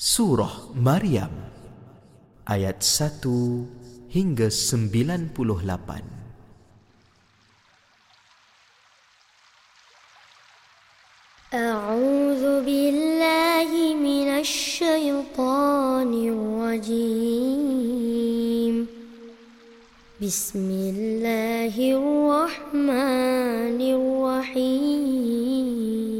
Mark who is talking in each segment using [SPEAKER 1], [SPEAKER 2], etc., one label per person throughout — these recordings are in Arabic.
[SPEAKER 1] Surah Maryam ayat 1 hingga 98
[SPEAKER 2] A'udzu billahi minasy syaithanir rajim Bismillahirrahmanirrahim.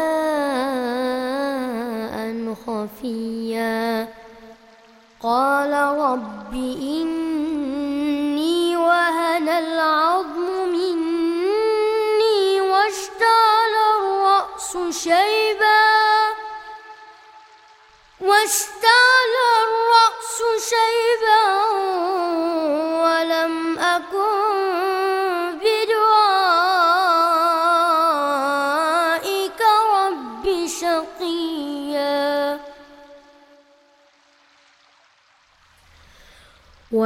[SPEAKER 2] خفيا. قال رب إني وهن العظم مني واشتعل الرأس شيئا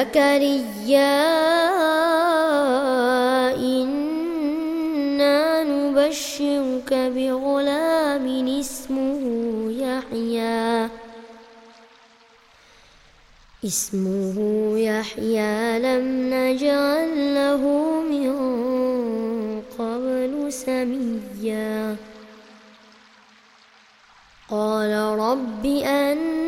[SPEAKER 2] زكريا إنا نبشرك بغلام اسمه يحيى. اسمه يحيى لم نجعل له من قبل سميا. قال رب أن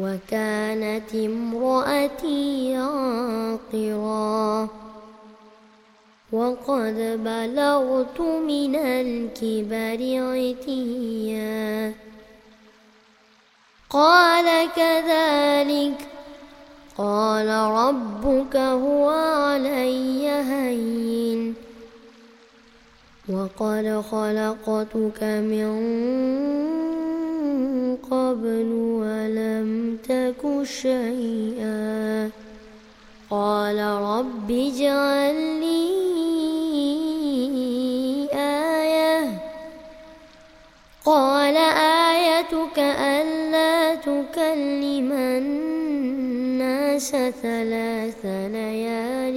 [SPEAKER 2] وكانت امرأتي عاقرا وقد بلغت من الكبر عتيا. قال كذلك. قال ربك هو علي هين. وقد خلقتك من قبل ولم تك شيئا قال رب اجعل لي آية قال آيتك ألا تكلم الناس ثلاث ليال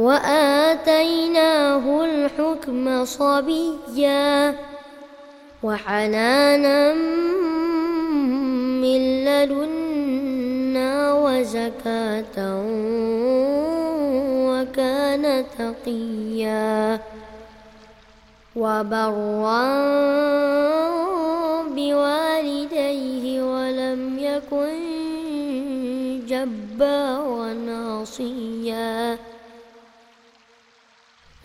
[SPEAKER 2] وآتيناه الحكم صبيا وحنانا من لدنا وزكاة وكان تقيا وبرا بوالديه ولم يكن جبارا عصيا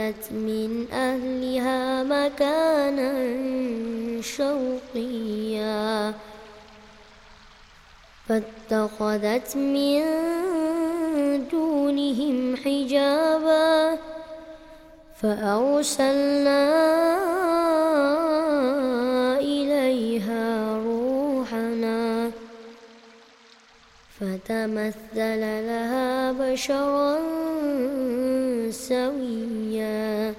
[SPEAKER 2] اتخذت من أهلها مكانا شوقيا. فاتخذت من دونهم حجابا فأرسلنا فتمثل لها بشرا سويا.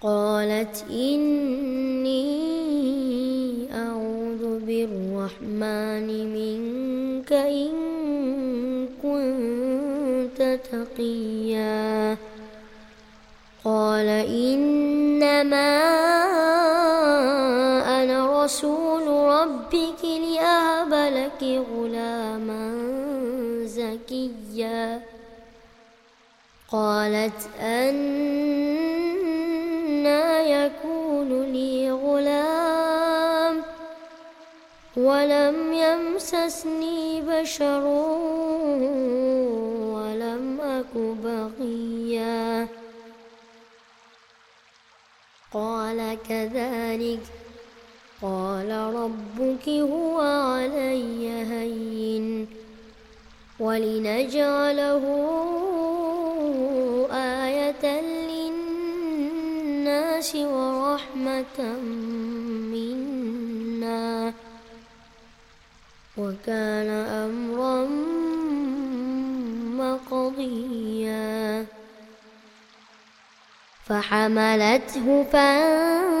[SPEAKER 2] قالت إني أعوذ بالرحمن منك إن كنت تقيا. قال إنما أنا رسول ربك لأهب لك غلاما زكيا. قالت أنا يكون لي غلام ولم يمسسني بشر ولم أك بغيا. قال كذلك قال ربك هو علي هين ولنجعله آية للناس ورحمة منا وكان أمرا مقضيا فحملته فانفرت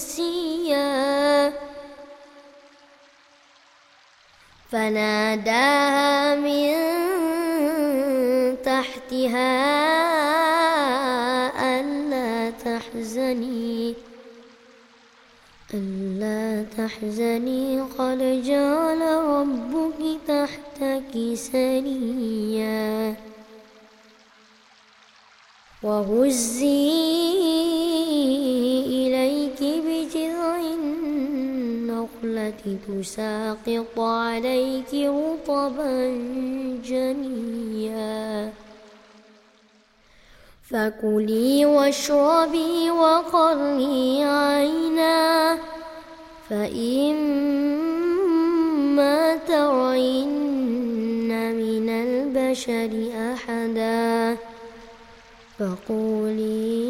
[SPEAKER 2] نسيا فناداها من تحتها ألا تحزني ألا تحزني قد جعل ربك تحتك سريا وهزي إليك تساقط عليك رطبا جنيا فكلي واشربي وقري عينا فإما ترين من البشر أحدا. فقولي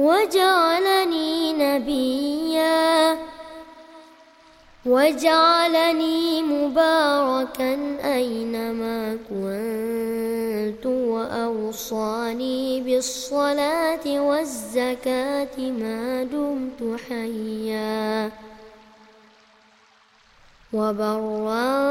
[SPEAKER 2] وجعلني نبيا. وجعلني مباركا أينما كنت وأوصاني بالصلاة والزكاة ما دمت حيا. وبرا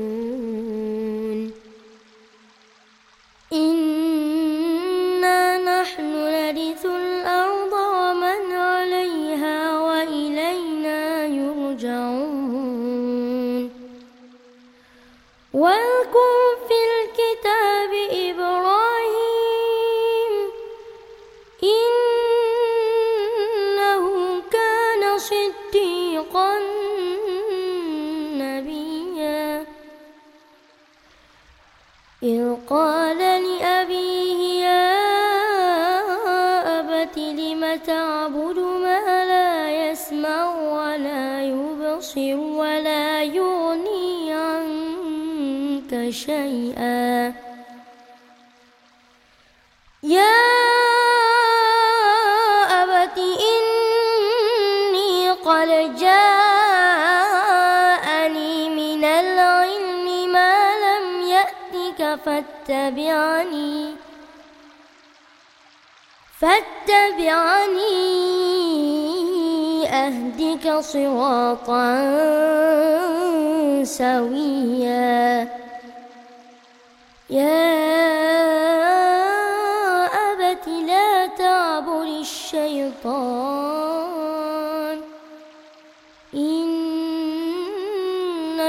[SPEAKER 2] وقال فاتبعني. فاتبعني أهدك صراطا سويا. يا أبت لا تعبر الشيطان.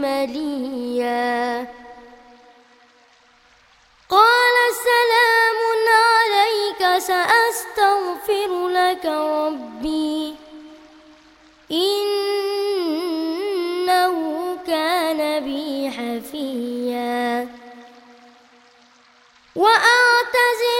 [SPEAKER 2] مليا. قال سلام عليك سأستغفر لك ربي. إنه كان بي حفيا. وأعتزل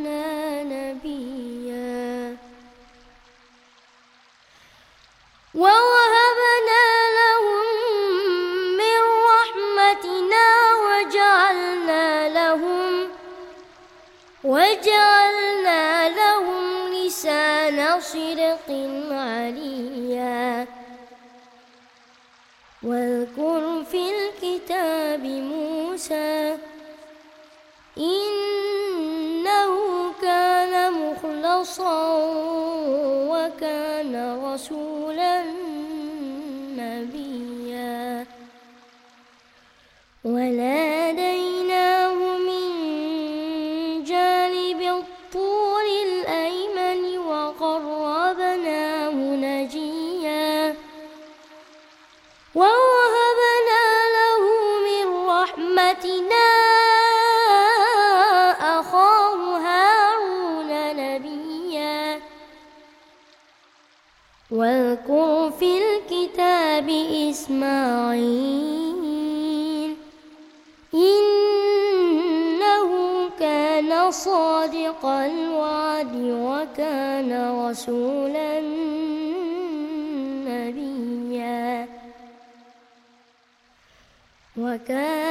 [SPEAKER 2] وَوَهَبْنَا لَهُم مِّن رَّحْمَتِنَا وَجَعَلْنَا لَهُمْ وَجَعَلْنَا لَهُمْ لِسَانَ صِدْقٍ عَلِيًّا وَاذْكُرْ فِي الْكِتَابِ مُوسَى إِنَّهُ كَانَ مُخْلَصًا وَكَانَ رَسُولًا ولا وَكَانَ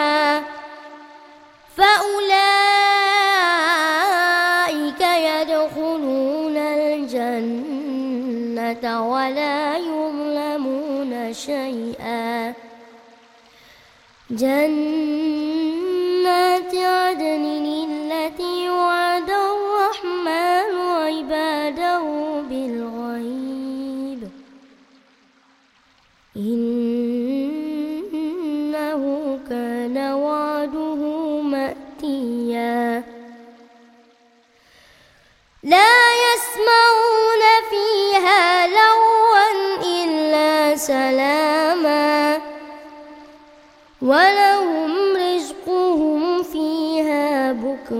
[SPEAKER 2] شيئا. جن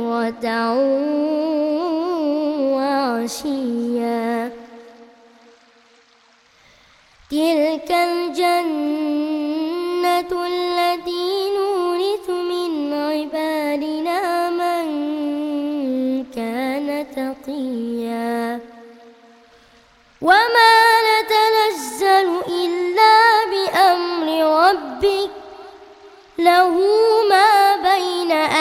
[SPEAKER 2] بكرة وعشيا تلك الجنة التي نورث من عبادنا من كان تقيا. وما نتنزل إلا بأمر ربك له ما بين أهل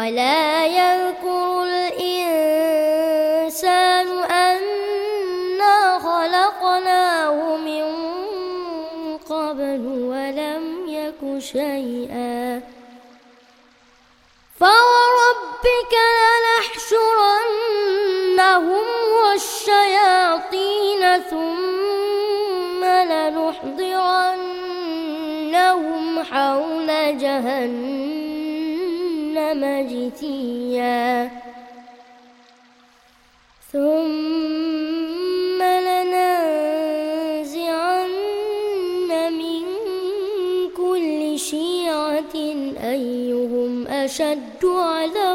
[SPEAKER 2] ولا يذكر الإنسان أنا خلقناه من قبل ولم يك شيئا فوربك لنحشرنهم والشياطين ثم لنحضرنهم حول جهنم مجتيا ثم لننزعن من كل شيعة أيهم أشد عذابا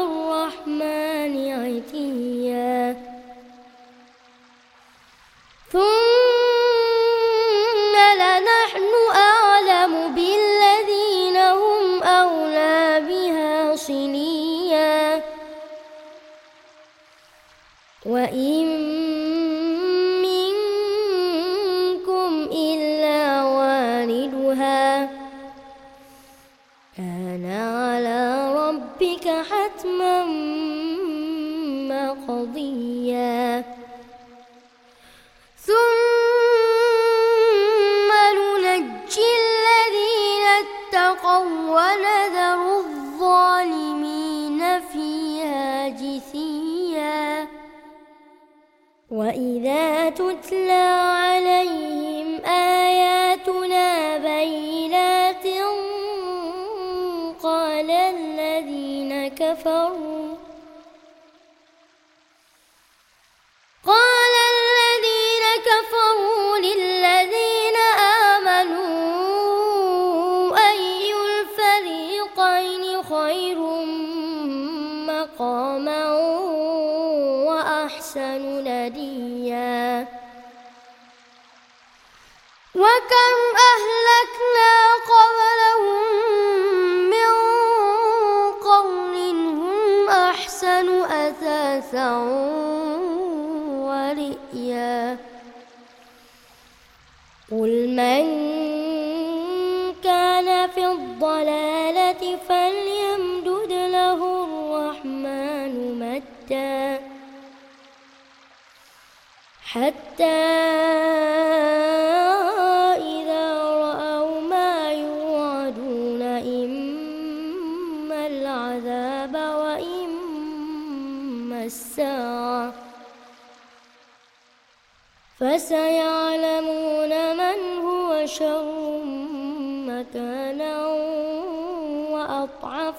[SPEAKER 2] وَإِذَا تُتْلَى عَلَيْهِ فليمدد له الرحمن متى حتى إذا رأوا ما يوعدون إما العذاب وإما الساعة فسيعلمون من هو شر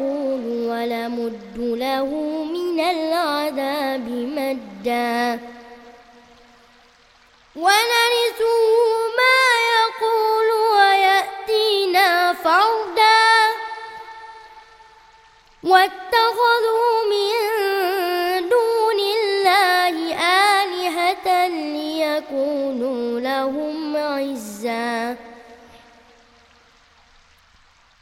[SPEAKER 2] يقول ولمد له من العذاب مدا. ونرثه ما يقول ويأتينا فردا. واتخذوا من دون الله آلهة ليكونوا لهم عزاً.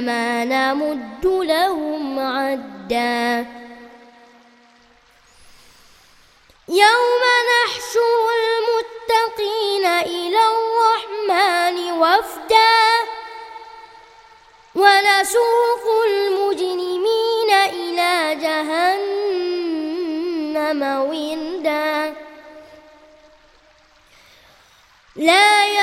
[SPEAKER 2] ما نمد لهم عدا يوم نحشر المتقين إلى الرحمن وفدا ونسوق المجرمين إلى جهنم وردا لا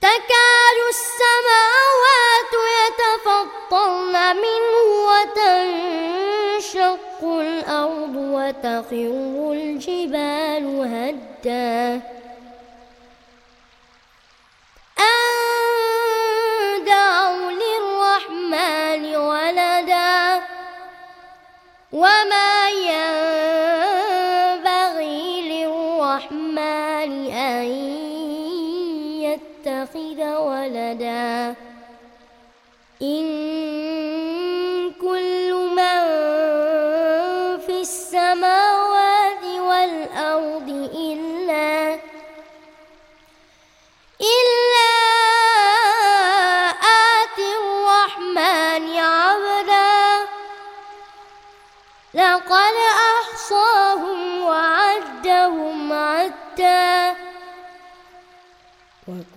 [SPEAKER 2] تكاد السماوات يتفطرن منه وتنشق الأرض وتخر الجبال هدا. أن دعوا للرحمن ولدا. وما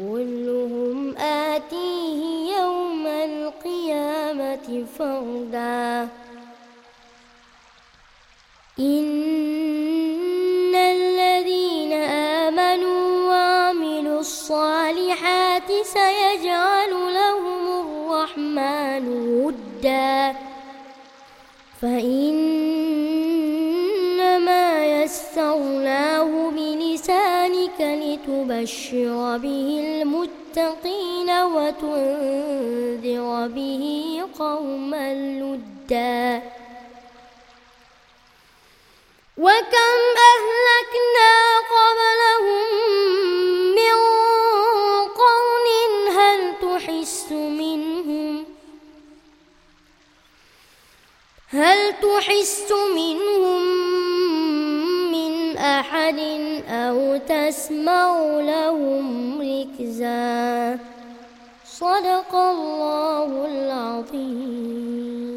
[SPEAKER 2] كلهم آتيه يوم القيامة فردا. إن الذين آمنوا وعملوا الصالحات سيجعل لهم الرحمن ودا. فإن تبشر به المتقين وتنذر به قوما لدا. وكم أهلكنا قبلهم من قرن هل تحس منهم؟ هل تحس منهم أحد أو تسمع لهم ركزا. صدق الله العظيم.